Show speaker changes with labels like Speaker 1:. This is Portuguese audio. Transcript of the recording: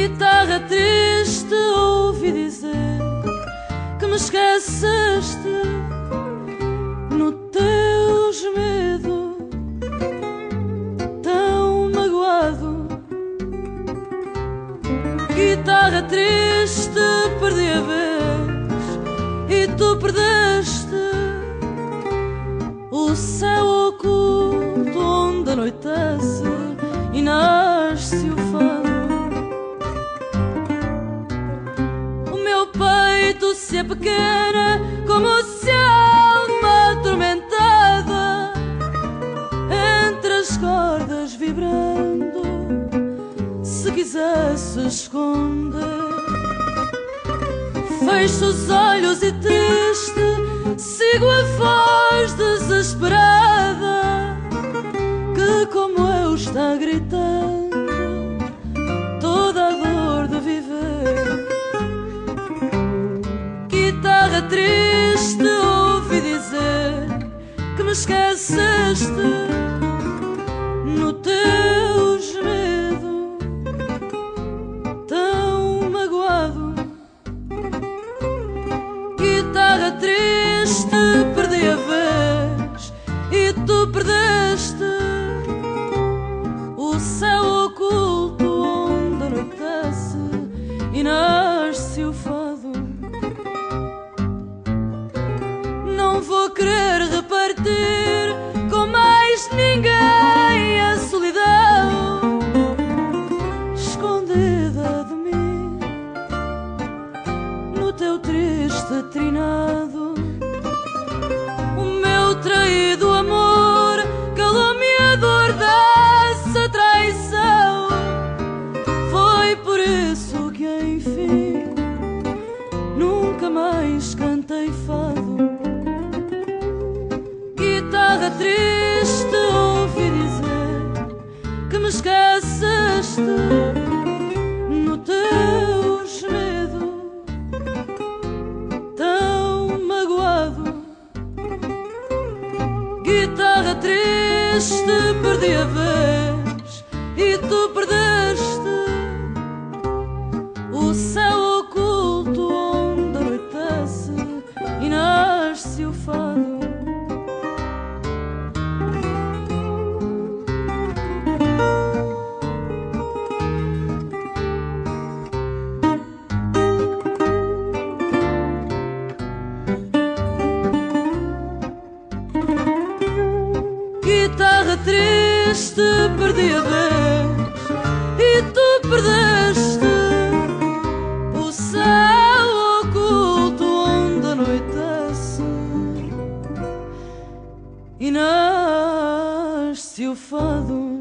Speaker 1: guitarra triste, ouvi dizer que me esqueceste no teus medo tão magoado. Guitarra triste, perdi a vez e tu perdeste o céu oculto onde anoitei. Quisesse esconder, fecho os olhos e triste sigo a voz desesperada que, como eu, está gritando toda a dor de viver. Guitarra triste, ouvi dizer que me esqueceste no Vou querer repartir com mais ninguém a solidão escondida de mim no teu triste trinado. O meu traído Guitarra triste, ouvi dizer que me esqueceste no teu gemido tão magoado. Guitarra triste, perdi a vez Guitarra triste, perdi a vez e tu perdeste o céu oculto onde anoitece e nasce o fado.